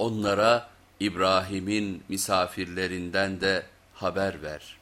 Onlara İbrahim'in misafirlerinden de haber ver.''